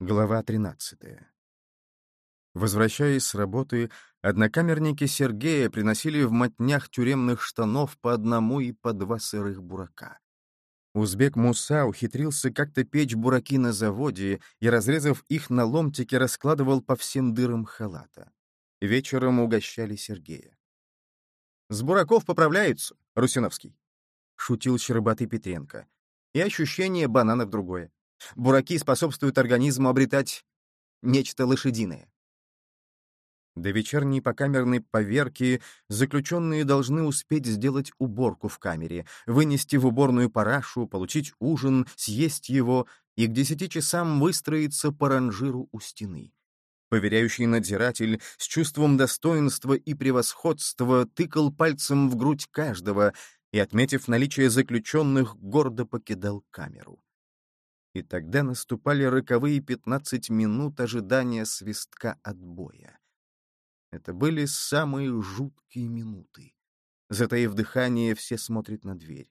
Глава 13. Возвращаясь с работы, однокамерники Сергея приносили в мотнях тюремных штанов по одному и по два сырых бурака. Узбек Муса ухитрился как-то печь бураки на заводе и, разрезав их на ломтики, раскладывал по всем дырам халата. Вечером угощали Сергея. «С бураков поправляются, Русиновский», — шутил Щербатый Петренко. «И ощущение бананов другое. Бураки способствуют организму обретать нечто лошадиное. До вечерней покамерной поверки заключенные должны успеть сделать уборку в камере, вынести в уборную парашу, получить ужин, съесть его и к десяти часам выстроиться по ранжиру у стены. Поверяющий надзиратель с чувством достоинства и превосходства тыкал пальцем в грудь каждого и, отметив наличие заключенных, гордо покидал камеру и тогда наступали роковые пятнадцать минут ожидания свистка отбоя. Это были самые жуткие минуты. Затаив дыхание, все смотрят на дверь.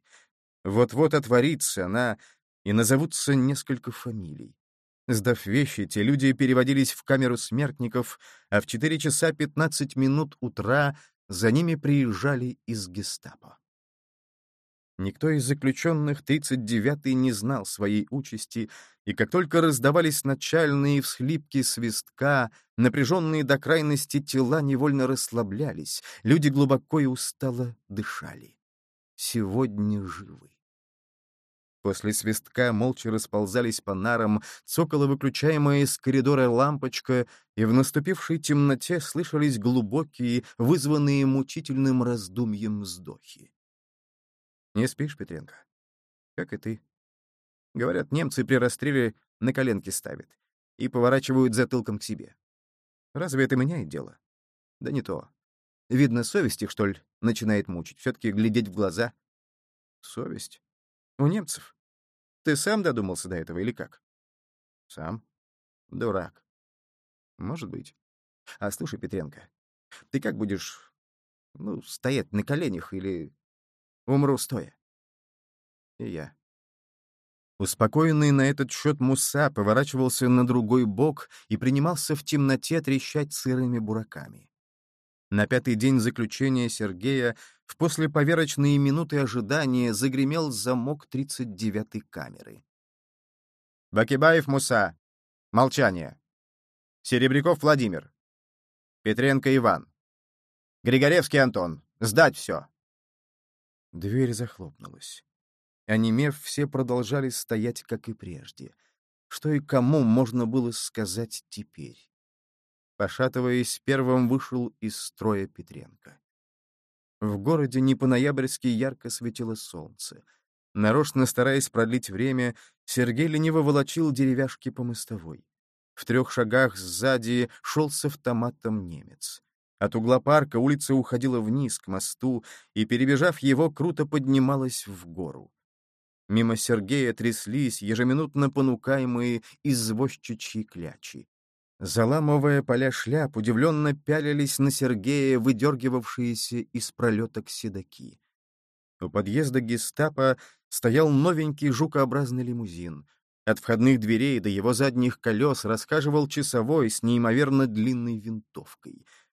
Вот-вот отворится она, и назовутся несколько фамилий. Сдав вещи, те люди переводились в камеру смертников, а в четыре часа пятнадцать минут утра за ними приезжали из гестапо. Никто из заключенных 39-й не знал своей участи, и как только раздавались начальные всхлипки свистка, напряженные до крайности тела невольно расслаблялись, люди глубоко и устало дышали. Сегодня живы. После свистка молча расползались по нарам, цокола выключаемая из коридора лампочка, и в наступившей темноте слышались глубокие, вызванные мучительным раздумьем вздохи. Не спишь, Петренко? Как и ты. Говорят, немцы при расстреле на коленки ставят и поворачивают затылком к себе. Разве это меняет дело? Да не то. Видно, совесть их, что ли, начинает мучить. Все-таки глядеть в глаза. Совесть? У немцев? Ты сам додумался до этого или как? Сам. Дурак. Может быть. А слушай, Петренко, ты как будешь, ну, стоять на коленях или Умру стоя. И я. Успокоенный на этот счет Муса поворачивался на другой бок и принимался в темноте трещать сырыми бураками. На пятый день заключения Сергея в послеповерочные минуты ожидания загремел замок 39-й камеры. «Бакибаев Муса! Молчание! Серебряков Владимир! Петренко Иван! Григоревский Антон! Сдать все!» Дверь захлопнулась. Онемев, все продолжали стоять, как и прежде. Что и кому можно было сказать теперь? Пошатываясь, первым вышел из строя Петренко. В городе не по-ноябрьски ярко светило солнце. Нарочно стараясь продлить время, Сергей лениво волочил деревяшки по мостовой. В трех шагах сзади шел с автоматом немец. От угла парка улица уходила вниз, к мосту, и, перебежав его, круто поднималась в гору. Мимо Сергея тряслись ежеминутно понукаемые извозчичьи клячи. Заламывая поля шляп, удивленно пялились на Сергея выдергивавшиеся из пролеток седаки. У подъезда гестапо стоял новенький жукообразный лимузин. От входных дверей до его задних колес рассказывал часовой с неимоверно длинной винтовкой —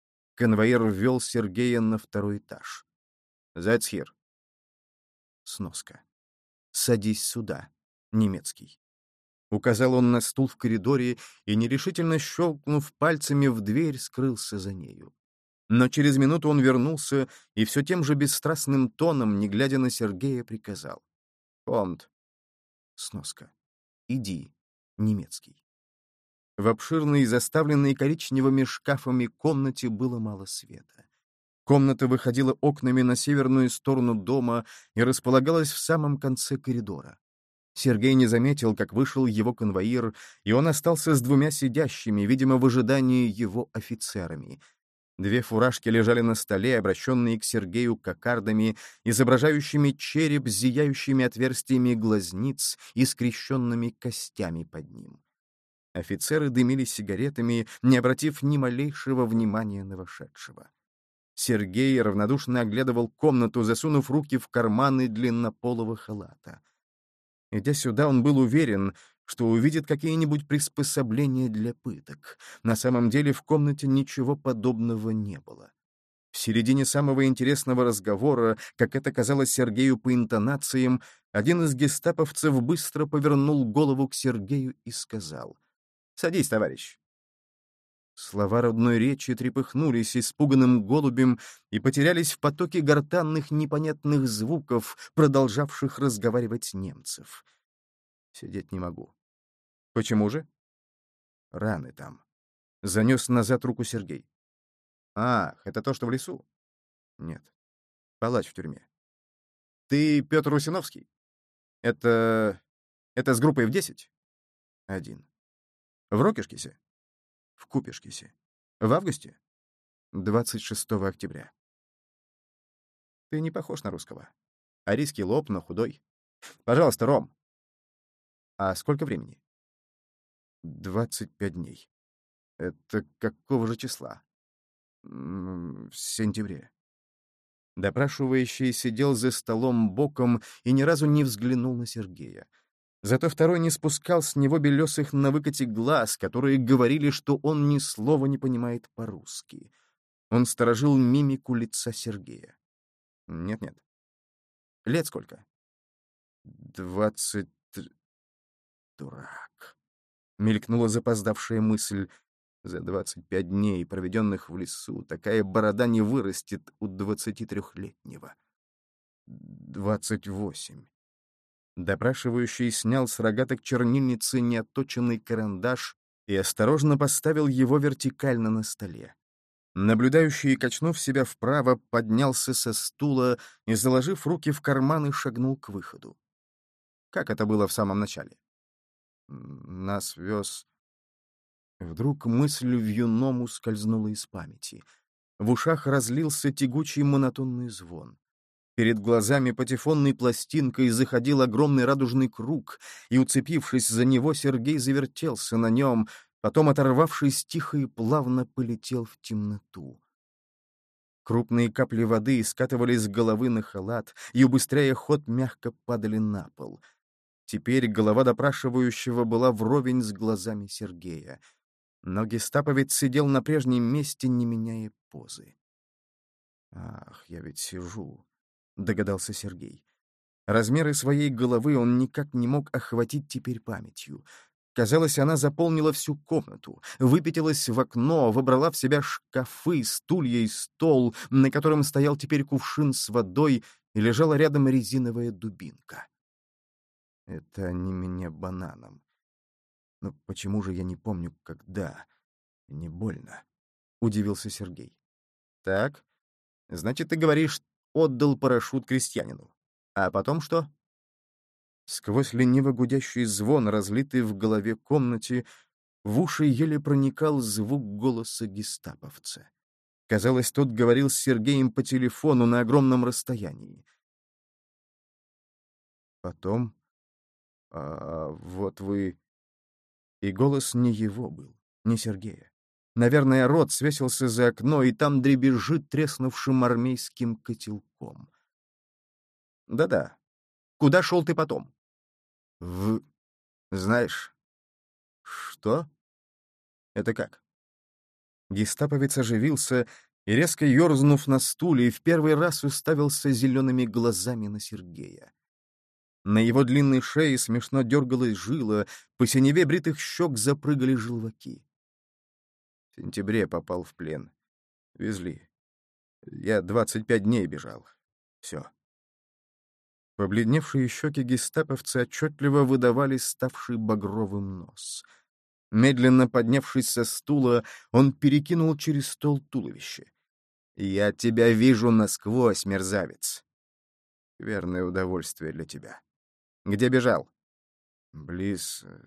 Конвоир ввел Сергея на второй этаж. «Зайцхир». Сноска. «Садись сюда». Немецкий. Указал он на стул в коридоре и, нерешительно щелкнув пальцами в дверь, скрылся за нею. Но через минуту он вернулся и все тем же бесстрастным тоном, не глядя на Сергея, приказал. «Комт». Сноска. «Иди». Немецкий. В обширной, заставленной коричневыми шкафами комнате было мало света. Комната выходила окнами на северную сторону дома и располагалась в самом конце коридора. Сергей не заметил, как вышел его конвоир, и он остался с двумя сидящими, видимо, в ожидании его офицерами. Две фуражки лежали на столе, обращенные к Сергею кокардами, изображающими череп с зияющими отверстиями глазниц и скрещенными костями под ним. Офицеры дымили сигаретами, не обратив ни малейшего внимания на вошедшего. Сергей равнодушно оглядывал комнату, засунув руки в карманы длиннополого халата. Идя сюда, он был уверен, что увидит какие-нибудь приспособления для пыток. На самом деле в комнате ничего подобного не было. В середине самого интересного разговора, как это казалось Сергею по интонациям, один из гестаповцев быстро повернул голову к Сергею и сказал «Садись, товарищ». Слова родной речи трепыхнулись испуганным голубем и потерялись в потоке гортанных непонятных звуков, продолжавших разговаривать немцев. Сидеть не могу. Почему же? Раны там. Занес назад руку Сергей. Ах, это то, что в лесу? Нет. Палач в тюрьме. Ты Петр Усиновский? Это... Это с группой в 10? Один. В Рокишкисе? В Купешкисе. В августе? 26 октября. Ты не похож на русского. Арийский лоб, но худой. Пожалуйста, Ром. А сколько времени? 25 дней. Это какого же числа? В сентябре. Допрашивающий сидел за столом боком и ни разу не взглянул на Сергея. Зато второй не спускал с него белесых на выкате глаз, которые говорили, что он ни слова не понимает по-русски. Он сторожил мимику лица Сергея. Нет-нет. Лет сколько? Двадцать... Дурак. Мелькнула запоздавшая мысль. За 25 дней, проведенных в лесу, такая борода не вырастет у 23-летнего. 28. Допрашивающий снял с рогаток чернильницы неоточенный карандаш и осторожно поставил его вертикально на столе. Наблюдающий, качнув себя вправо, поднялся со стула и, заложив руки в карманы, шагнул к выходу. Как это было в самом начале? Нас вез Вдруг мысль в юному скользнула из памяти. В ушах разлился тягучий монотонный звон. Перед глазами патефонной пластинкой заходил огромный радужный круг, и, уцепившись за него, Сергей завертелся на нем, потом, оторвавшись тихо и плавно, полетел в темноту. Крупные капли воды скатывались с головы на халат и, убыстряя ход, мягко падали на пол. Теперь голова допрашивающего была вровень с глазами Сергея — но гестаповец сидел на прежнем месте, не меняя позы. «Ах, я ведь сижу», — догадался Сергей. Размеры своей головы он никак не мог охватить теперь памятью. Казалось, она заполнила всю комнату, выпятилась в окно, выбрала в себя шкафы, стулья и стол, на котором стоял теперь кувшин с водой и лежала рядом резиновая дубинка. Это не меня бананом. Но почему же я не помню, когда? Не больно. Удивился Сергей. Так, значит, ты говоришь, отдал парашют крестьянину. А потом что? Сквозь лениво гудящий звон, разлитый в голове комнате, в уши еле проникал звук голоса гестаповца. Казалось, тот говорил с Сергеем по телефону на огромном расстоянии. Потом... А, вот вы... И голос не его был, не Сергея. Наверное, рот свесился за окно, и там дребезжит треснувшим армейским котелком. Да-да. Куда шел ты потом? В... Знаешь... Что? Это как? Гестаповец оживился и, резко ерзнув на стуле, в первый раз уставился зелеными глазами на Сергея. На его длинной шее смешно дергалась жила, по синеве бритых щек запрыгали желваки. В сентябре попал в плен. Везли. Я двадцать пять дней бежал. Все. Побледневшие щеки гестаповца отчетливо выдавали ставший багровым нос. Медленно поднявшись со стула, он перекинул через стол туловище. «Я тебя вижу насквозь, мерзавец!» Верное удовольствие для тебя. Где бежал? Близ э,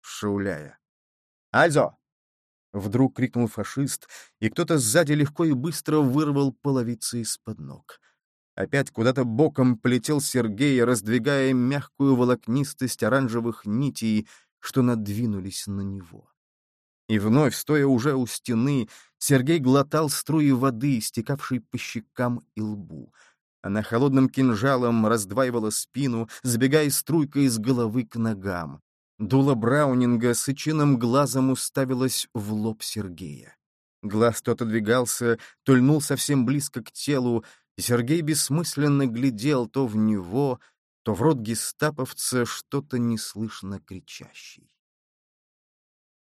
Шауляя. «Альзо!» — вдруг крикнул фашист, и кто-то сзади легко и быстро вырвал половицы из-под ног. Опять куда-то боком полетел Сергей, раздвигая мягкую волокнистость оранжевых нитей, что надвинулись на него. И вновь, стоя уже у стены, Сергей глотал струи воды, стекавшей по щекам и лбу — она холодным кинжалом раздваивала спину, забегая струйкой из головы к ногам. Дуло Браунинга сычиным глазом уставилось в лоб Сергея. Глаз то отодвигался, то льнул совсем близко к телу, и Сергей бессмысленно глядел то в него, то в рот гестаповца что-то неслышно кричащий.